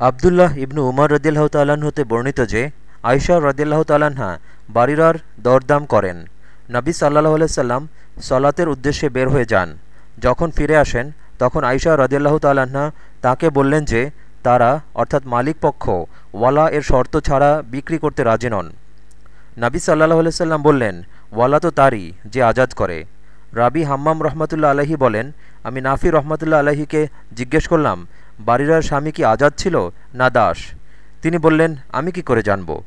আবদুল্লাহ ইবনু উমর রদিল্লাহ তাল্লাহ্ন হতে বর্ণিত যে আয়সা রদিল্লাহ তাল্লাহা বাড়িরার দরদাম করেন। নবী সাল্লাহ সাল্লাম সলাতের উদ্দেশ্যে বের হয়ে যান। যখন ফিরে আসেন, তখন আয়সা রদিল্লাহ তাল্লাহা তাকে বললেন যে, তারা, অর্থাৎ মালিক পক্ষ, ওয়ালা এর শর্ত ছাড়া বিক্রি করতে রাজি নন। নাবি সাল্লাহ সাল্লাম বললেন, ওয়ালা তো তারই, যে আজাদ করে। রাবি হাম্মাম রহমতুল্লা আলহী বলেন, আমি নাফি রহমতুল্লা আলহীকে জিজ্ঞেস করলাম বাড়িরার স্বামী কি আজাদ ছিল না দাস? তিনি বললেন আমি কি করে জানব?